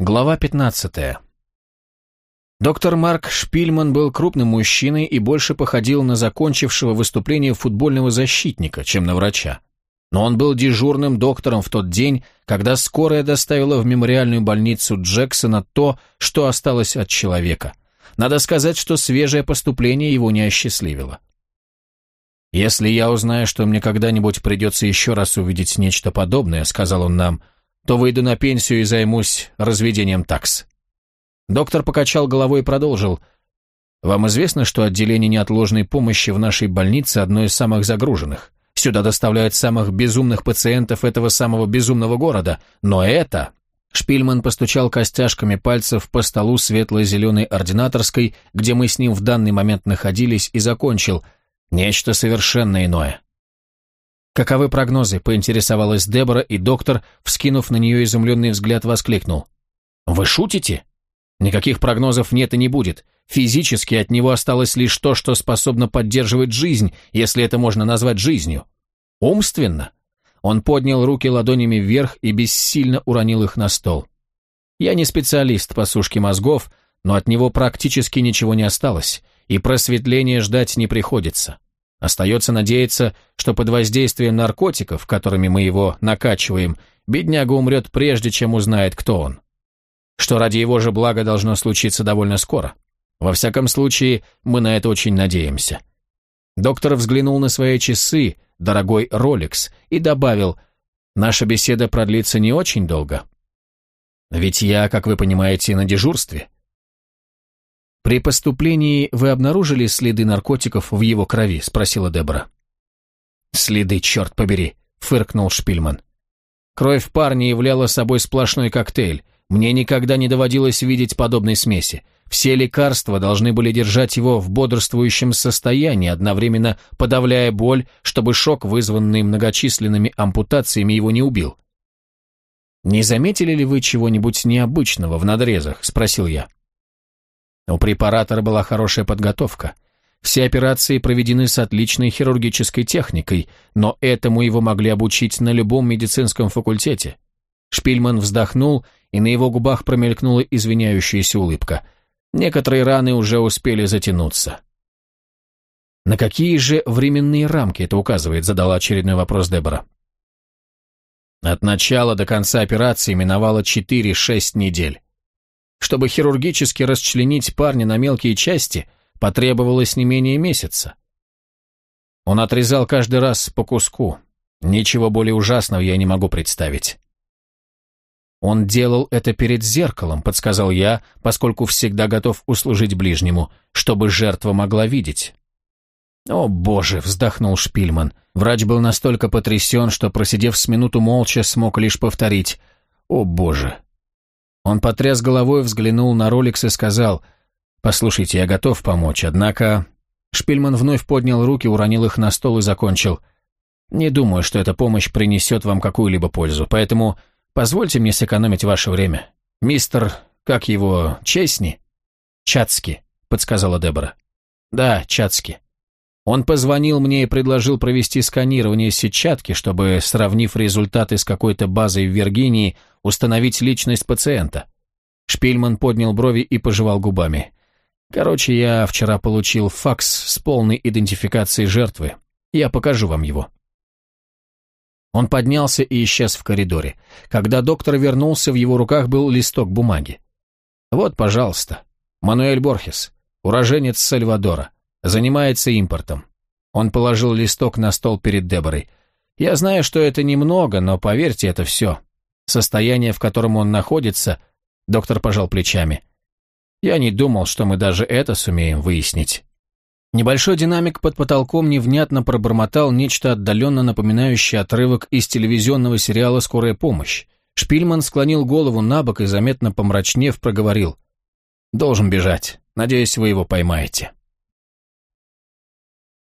Глава 15. Доктор Марк Шпильман был крупным мужчиной и больше походил на закончившего выступление футбольного защитника, чем на врача. Но он был дежурным доктором в тот день, когда скорая доставила в мемориальную больницу Джексона то, что осталось от человека. Надо сказать, что свежее поступление его не осчастливило. «Если я узнаю, что мне когда-нибудь придется еще раз увидеть нечто подобное», — сказал он нам, — то выйду на пенсию и займусь разведением такс». Доктор покачал головой и продолжил. «Вам известно, что отделение неотложной помощи в нашей больнице одно из самых загруженных. Сюда доставляют самых безумных пациентов этого самого безумного города. Но это...» Шпильман постучал костяшками пальцев по столу светло-зеленой ординаторской, где мы с ним в данный момент находились, и закончил. «Нечто совершенно иное. «Каковы прогнозы?» – поинтересовалась Дебора, и доктор, вскинув на нее изумленный взгляд, воскликнул. «Вы шутите? Никаких прогнозов нет и не будет. Физически от него осталось лишь то, что способно поддерживать жизнь, если это можно назвать жизнью. Умственно?» Он поднял руки ладонями вверх и бессильно уронил их на стол. «Я не специалист по сушке мозгов, но от него практически ничего не осталось, и просветления ждать не приходится. Остается надеяться, что под воздействием наркотиков, которыми мы его накачиваем, бедняга умрет прежде, чем узнает, кто он. Что ради его же блага должно случиться довольно скоро. Во всяком случае, мы на это очень надеемся. Доктор взглянул на свои часы, дорогой Rolex, и добавил, «Наша беседа продлится не очень долго. Ведь я, как вы понимаете, на дежурстве. «При поступлении вы обнаружили следы наркотиков в его крови?» – спросила Дебора. «Следы, черт побери!» – фыркнул Шпильман. «Кровь парня являла собой сплошной коктейль. Мне никогда не доводилось видеть подобной смеси. Все лекарства должны были держать его в бодрствующем состоянии, одновременно подавляя боль, чтобы шок, вызванный многочисленными ампутациями, его не убил. «Не заметили ли вы чего-нибудь необычного в надрезах?» – спросил я. У препаратора была хорошая подготовка. Все операции проведены с отличной хирургической техникой, но этому его могли обучить на любом медицинском факультете. Шпильман вздохнул, и на его губах промелькнула извиняющаяся улыбка. Некоторые раны уже успели затянуться. «На какие же временные рамки это указывает?» – задала очередной вопрос Дебора. От начала до конца операции миновало 4-6 недель. Чтобы хирургически расчленить парня на мелкие части, потребовалось не менее месяца. Он отрезал каждый раз по куску. Ничего более ужасного я не могу представить. Он делал это перед зеркалом, подсказал я, поскольку всегда готов услужить ближнему, чтобы жертва могла видеть. «О, боже!» — вздохнул Шпильман. Врач был настолько потрясен, что, просидев с минуту молча, смог лишь повторить «О, боже!» Он потряс головой, взглянул на Ролекс и сказал, «Послушайте, я готов помочь, однако...» Шпильман вновь поднял руки, уронил их на стол и закончил. «Не думаю, что эта помощь принесет вам какую-либо пользу, поэтому позвольте мне сэкономить ваше время. Мистер, как его, Чесни?» «Чацки», — подсказала Дебора. «Да, Чацки. Он позвонил мне и предложил провести сканирование сетчатки, чтобы, сравнив результаты с какой-то базой в Виргинии, установить личность пациента. Шпильман поднял брови и пожевал губами. Короче, я вчера получил факс с полной идентификацией жертвы. Я покажу вам его. Он поднялся и исчез в коридоре. Когда доктор вернулся, в его руках был листок бумаги. Вот, пожалуйста. Мануэль Борхес, уроженец Сальвадора. Занимается импортом. Он положил листок на стол перед Деборой. Я знаю, что это немного, но поверьте, это все. Состояние, в котором он находится, доктор пожал плечами. Я не думал, что мы даже это сумеем выяснить. Небольшой динамик под потолком невнятно пробормотал нечто отдаленно напоминающее отрывок из телевизионного сериала «Скорая помощь». Шпильман склонил голову на бок и, заметно помрачнев, проговорил. «Должен бежать. Надеюсь, вы его поймаете».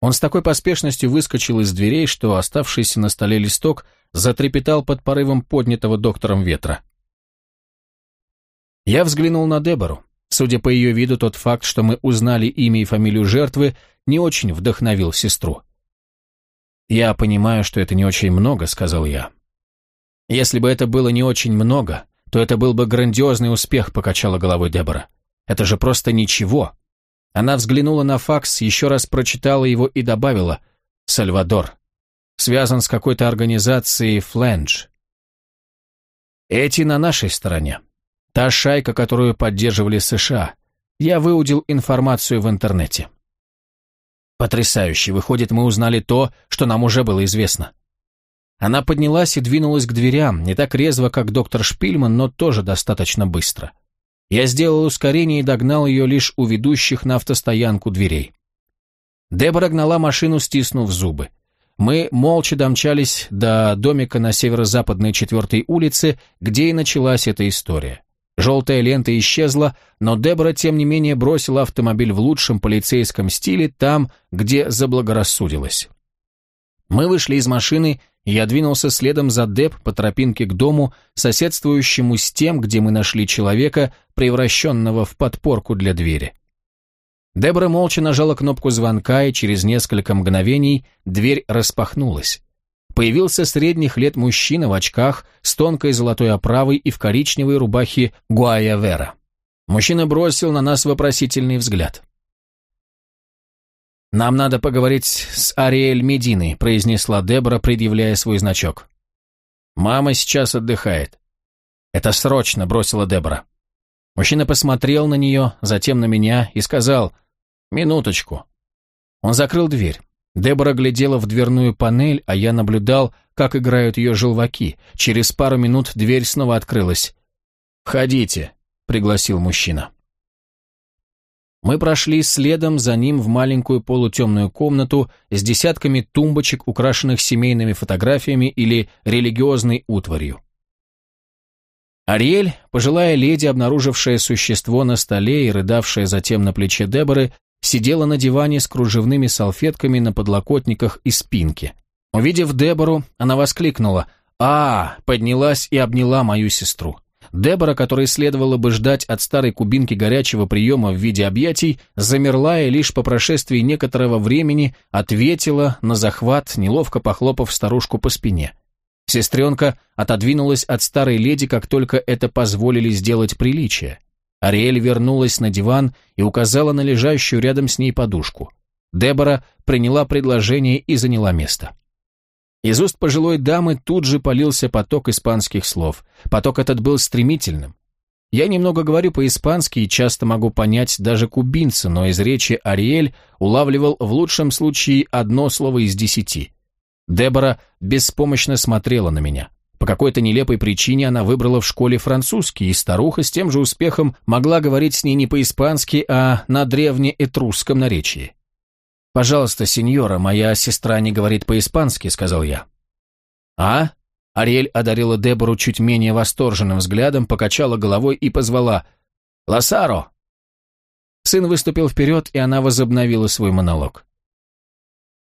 Он с такой поспешностью выскочил из дверей, что оставшийся на столе листок затрепетал под порывом поднятого доктором ветра. Я взглянул на Дебору. Судя по ее виду, тот факт, что мы узнали имя и фамилию жертвы, не очень вдохновил сестру. «Я понимаю, что это не очень много», — сказал я. «Если бы это было не очень много, то это был бы грандиозный успех, покачала головой Дебора. Это же просто ничего. Она взглянула на факс, еще раз прочитала его и добавила «Сальвадор. Связан с какой-то организацией Флендж». Эти на нашей стороне. Та шайка, которую поддерживали США. Я выудил информацию в интернете. Потрясающе. Выходит, мы узнали то, что нам уже было известно. Она поднялась и двинулась к дверям, не так резво, как доктор Шпильман, но тоже достаточно быстро. Я сделал ускорение и догнал ее лишь у ведущих на автостоянку дверей. Дебора гнала машину, стиснув зубы. Мы молча домчались до домика на северо-западной четвертой улице, где и началась эта история. Желтая лента исчезла, но Дебора, тем не менее, бросила автомобиль в лучшем полицейском стиле там, где заблагорассудилась. Мы вышли из машины я двинулся следом за Деп по тропинке к дому, соседствующему с тем, где мы нашли человека, превращенного в подпорку для двери. Дебора молча нажала кнопку звонка, и через несколько мгновений дверь распахнулась. Появился средних лет мужчина в очках, с тонкой золотой оправой и в коричневой рубахе Гуая Вера. Мужчина бросил на нас вопросительный взгляд. «Нам надо поговорить с Ариэль Мединой», — произнесла Дебора, предъявляя свой значок. «Мама сейчас отдыхает». «Это срочно», — бросила Дебора. Мужчина посмотрел на нее, затем на меня и сказал «Минуточку». Он закрыл дверь. Дебора глядела в дверную панель, а я наблюдал, как играют ее желваки. Через пару минут дверь снова открылась. «Входите», — пригласил мужчина. Мы прошли следом за ним в маленькую полутемную комнату с десятками тумбочек, украшенных семейными фотографиями или религиозной утварью. Ариэль, пожилая леди, обнаружившая существо на столе и рыдавшая затем на плече Деборы, сидела на диване с кружевными салфетками на подлокотниках и спинке. Увидев Дебору, она воскликнула «А!», поднялась и обняла мою сестру. Дебора, которой следовало бы ждать от старой кубинки горячего приема в виде объятий, замерла и лишь по прошествии некоторого времени ответила на захват, неловко похлопав старушку по спине. Сестренка отодвинулась от старой леди, как только это позволили сделать приличие. Ариэль вернулась на диван и указала на лежащую рядом с ней подушку. Дебора приняла предложение и заняла место. Из уст пожилой дамы тут же полился поток испанских слов. Поток этот был стремительным. Я немного говорю по-испански и часто могу понять даже кубинца, но из речи Ариэль улавливал в лучшем случае одно слово из десяти. Дебора беспомощно смотрела на меня. По какой-то нелепой причине она выбрала в школе французский, и старуха с тем же успехом могла говорить с ней не по-испански, а на древнеэтрусском наречии. «Пожалуйста, сеньора, моя сестра не говорит по-испански», — сказал я. «А?» Ариэль одарила Дебору чуть менее восторженным взглядом, покачала головой и позвала «Лосаро!». Сын выступил вперед, и она возобновила свой монолог.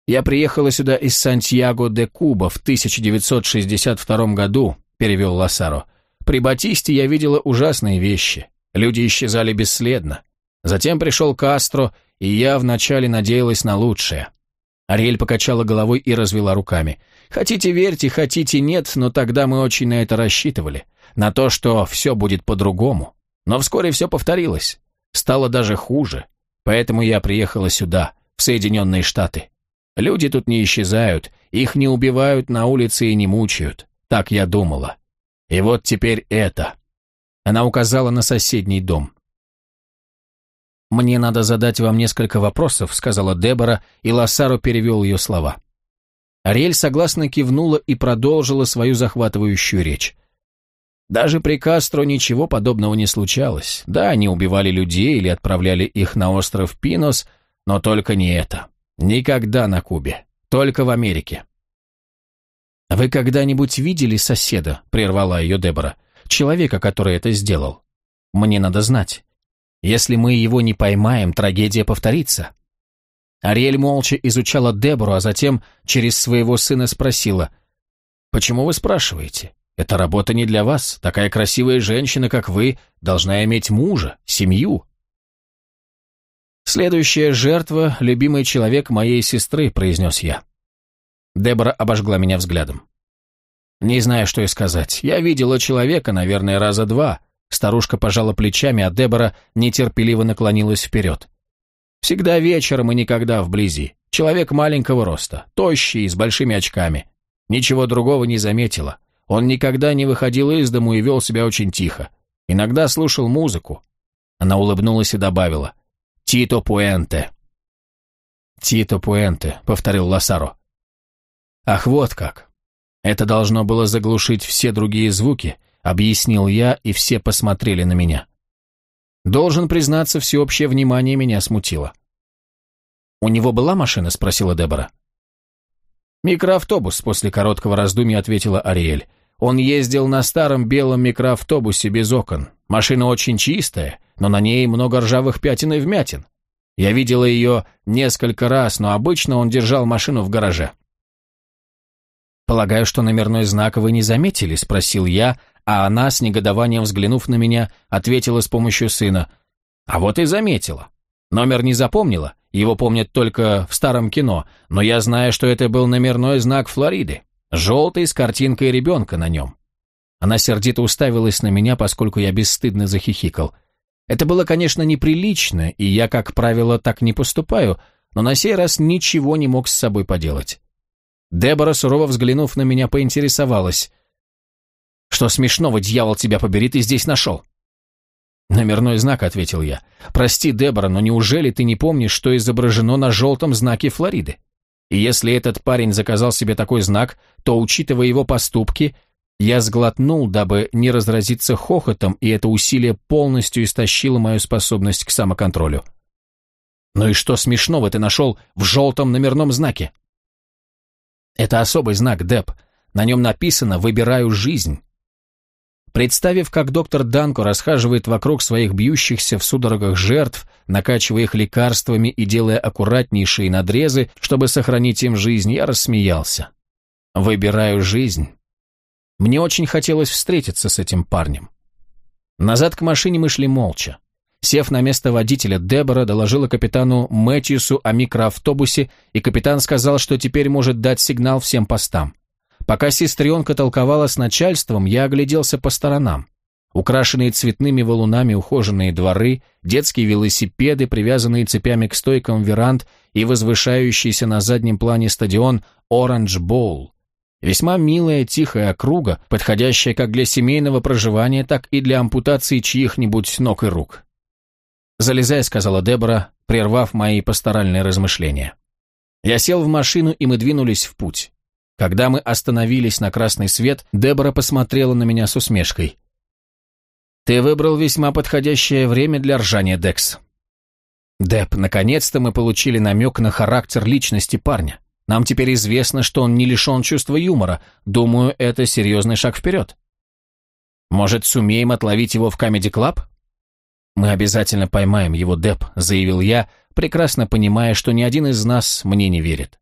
«Я приехала сюда из Сантьяго де Куба в 1962 году», — перевел Лосаро. «При Батисте я видела ужасные вещи. Люди исчезали бесследно. Затем пришел Кастро, и я вначале надеялась на лучшее. Ариэль покачала головой и развела руками. «Хотите верьте, хотите нет, но тогда мы очень на это рассчитывали. На то, что все будет по-другому. Но вскоре все повторилось. Стало даже хуже. Поэтому я приехала сюда, в Соединенные Штаты. Люди тут не исчезают, их не убивают на улице и не мучают. Так я думала. И вот теперь это». Она указала на соседний дом. «Мне надо задать вам несколько вопросов», — сказала Дебора, и Лассаро перевел ее слова. Ариэль согласно кивнула и продолжила свою захватывающую речь. Даже при Кастро ничего подобного не случалось. Да, они убивали людей или отправляли их на остров Пинос, но только не это. Никогда на Кубе. Только в Америке. «Вы когда-нибудь видели соседа?» — прервала ее Дебора. «Человека, который это сделал. Мне надо знать. Если мы его не поймаем, трагедия повторится». Ариэль молча изучала Дебору, а затем через своего сына спросила, «Почему вы спрашиваете? Эта работа не для вас. Такая красивая женщина, как вы, должна иметь мужа, семью». «Следующая жертва — любимый человек моей сестры», — произнес я. Дебора обожгла меня взглядом. Не знаю, что и сказать. Я видела человека, наверное, раза два. Старушка пожала плечами, а Дебора нетерпеливо наклонилась вперед. Всегда вечером и никогда вблизи. Человек маленького роста, тощий, с большими очками. Ничего другого не заметила. Он никогда не выходил из дому и вел себя очень тихо. Иногда слушал музыку. Она улыбнулась и добавила. «Тито Пуэнте». «Тито Пуэнте», — повторил Лосаро. «Ах, вот как. Это должно было заглушить все другие звуки», — объяснил я, и все посмотрели на меня. Должен признаться, всеобщее внимание меня смутило. «У него была машина?» — спросила Дебора. «Микроавтобус», — после короткого раздумья ответила Ариэль. «Он ездил на старом белом микроавтобусе без окон. Машина очень чистая, но на ней много ржавых пятен и вмятин. Я видела ее несколько раз, но обычно он держал машину в гараже». «Полагаю, что номерной знак вы не заметили?» — спросил я, а она, с негодованием взглянув на меня, ответила с помощью сына. «А вот и заметила. Номер не запомнила, его помнят только в старом кино, но я знаю, что это был номерной знак Флориды, желтый с картинкой ребенка на нем». Она сердито уставилась на меня, поскольку я бесстыдно захихикал. Это было, конечно, неприлично, и я, как правило, так не поступаю, но на сей раз ничего не мог с собой поделать. Дебора, сурово взглянув на меня, поинтересовалась. «Что смешного, дьявол, тебя побери, ты здесь нашел?» «Номерной знак», — ответил я. «Прости, Дебора, но неужели ты не помнишь, что изображено на желтом знаке Флориды? И если этот парень заказал себе такой знак, то, учитывая его поступки, я сглотнул, дабы не разразиться хохотом, и это усилие полностью истощило мою способность к самоконтролю. «Ну и что смешного ты нашел в желтом номерном знаке?» «Это особый знак, Деб. На нем написано «Выбираю жизнь». Представив, как доктор Данко расхаживает вокруг своих бьющихся в судорогах жертв, накачивая их лекарствами и делая аккуратнейшие надрезы, чтобы сохранить им жизнь, я рассмеялся. «Выбираю жизнь». Мне очень хотелось встретиться с этим парнем. Назад к машине мы шли молча. Сев на место водителя, Дебора доложила капитану Мэтьюсу о микроавтобусе, и капитан сказал, что теперь может дать сигнал всем постам. Пока сестренка толковала с начальством, я огляделся по сторонам. Украшенные цветными валунами ухоженные дворы, детские велосипеды, привязанные цепями к стойкам веранд и возвышающийся на заднем плане стадион Оранж Боул. Весьма милая тихая округа, подходящая как для семейного проживания, так и для ампутации чьих-нибудь ног и рук. «Залезай», — сказала Дебора, прервав мои пасторальные размышления. Я сел в машину, и мы двинулись в путь. Когда мы остановились на красный свет, Дебора посмотрела на меня с усмешкой. «Ты выбрал весьма подходящее время для ржания, Декс». «Деб, наконец-то мы получили намек на характер личности парня. Нам теперь известно, что он не лишен чувства юмора. Думаю, это серьезный шаг вперед». «Может, сумеем отловить его в Comedy Club?» «Мы обязательно поймаем его, Деб», — заявил я, прекрасно понимая, что ни один из нас мне не верит.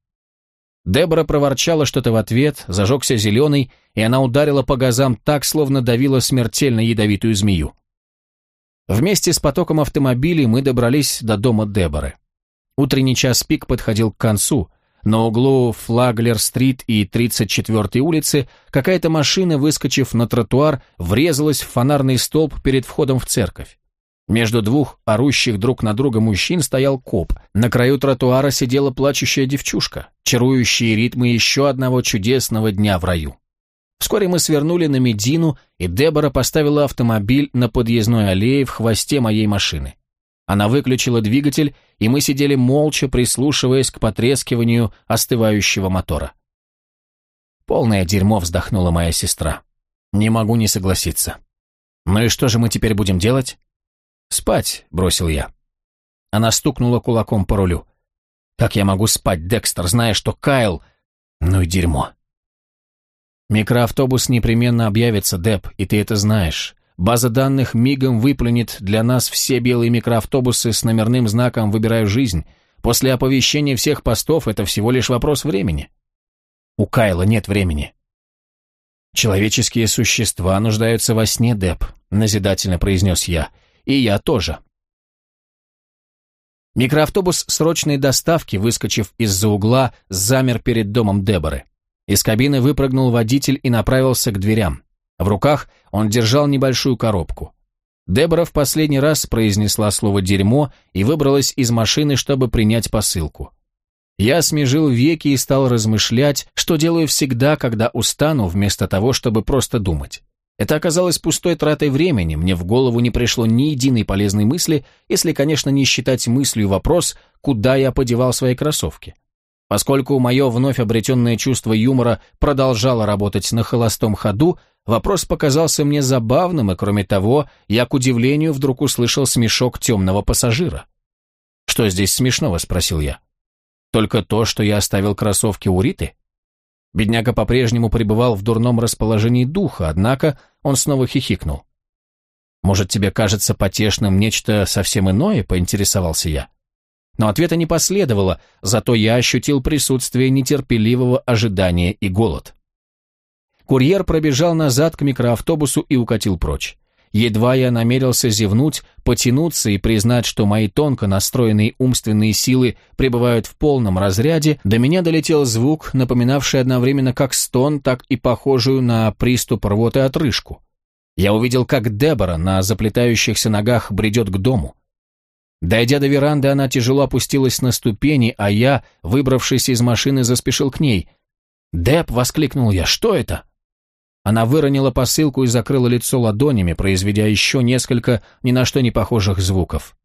Дебора проворчала что-то в ответ, зажегся зеленый, и она ударила по газам так, словно давила смертельно ядовитую змею. Вместе с потоком автомобилей мы добрались до дома Деборы. Утренний час пик подходил к концу. На углу Флаглер-стрит и 34-й улицы какая-то машина, выскочив на тротуар, врезалась в фонарный столб перед входом в церковь. Между двух орущих друг на друга мужчин стоял коп. На краю тротуара сидела плачущая девчушка, чарующие ритмы еще одного чудесного дня в раю. Вскоре мы свернули на Медину, и Дебора поставила автомобиль на подъездной аллее в хвосте моей машины. Она выключила двигатель, и мы сидели молча, прислушиваясь к потрескиванию остывающего мотора. Полное дерьмо вздохнула моя сестра. Не могу не согласиться. Ну и что же мы теперь будем делать? «Спать», — бросил я. Она стукнула кулаком по рулю. «Как я могу спать, Декстер, зная, что Кайл...» «Ну и дерьмо». «Микроавтобус непременно объявится, Деп, и ты это знаешь. База данных мигом выплюнет для нас все белые микроавтобусы с номерным знаком «Выбираю жизнь». После оповещения всех постов это всего лишь вопрос времени». «У Кайла нет времени». «Человеческие существа нуждаются во сне, Деп», — назидательно произнес я, — и я тоже. Микроавтобус срочной доставки, выскочив из-за угла, замер перед домом Деборы. Из кабины выпрыгнул водитель и направился к дверям. В руках он держал небольшую коробку. Дебора в последний раз произнесла слово «дерьмо» и выбралась из машины, чтобы принять посылку. Я смежил веки и стал размышлять, что делаю всегда, когда устану, вместо того, чтобы просто думать. Это оказалось пустой тратой времени, мне в голову не пришло ни единой полезной мысли, если, конечно, не считать мыслью вопрос, куда я подевал свои кроссовки. Поскольку мое вновь обретенное чувство юмора продолжало работать на холостом ходу, вопрос показался мне забавным, и кроме того, я, к удивлению, вдруг услышал смешок темного пассажира. «Что здесь смешного?» – спросил я. «Только то, что я оставил кроссовки у Риты?» Бедняга по-прежнему пребывал в дурном расположении духа, однако он снова хихикнул. «Может, тебе кажется потешным нечто совсем иное?» – поинтересовался я. Но ответа не последовало, зато я ощутил присутствие нетерпеливого ожидания и голод. Курьер пробежал назад к микроавтобусу и укатил прочь. Едва я намерился зевнуть, потянуться и признать, что мои тонко настроенные умственные силы пребывают в полном разряде, до меня долетел звук, напоминавший одновременно как стон, так и похожую на приступ рвоты отрыжку. Я увидел, как Дебора на заплетающихся ногах бредет к дому. Дойдя до веранды, она тяжело опустилась на ступени, а я, выбравшись из машины, заспешил к ней. «Деб!» — воскликнул я. «Что это?» Она выронила посылку и закрыла лицо ладонями, произведя еще несколько ни на что не похожих звуков.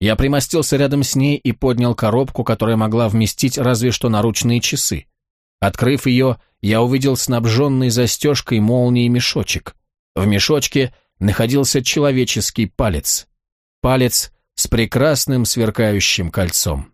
Я примостился рядом с ней и поднял коробку, которая могла вместить разве что наручные часы. Открыв ее, я увидел снабженный застежкой молнией мешочек. В мешочке находился человеческий палец. Палец с прекрасным сверкающим кольцом.